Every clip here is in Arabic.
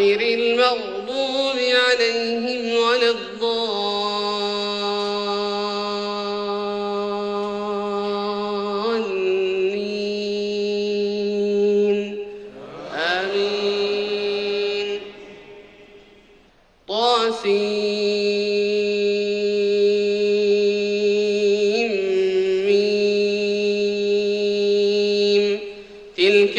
غير المغضوب عليهم ولا الضالين. آمين. طاسيم. تلك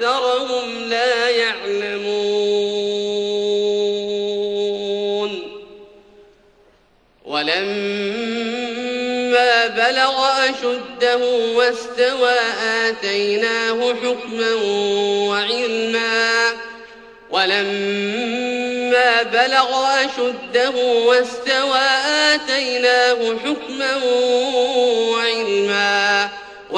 أكثرهم لا يعلمون. ولما بلغ أشده واستوى آتيناه حكما وعلما. ولما بلغ أشده واستوى آتيناه حكما وعلما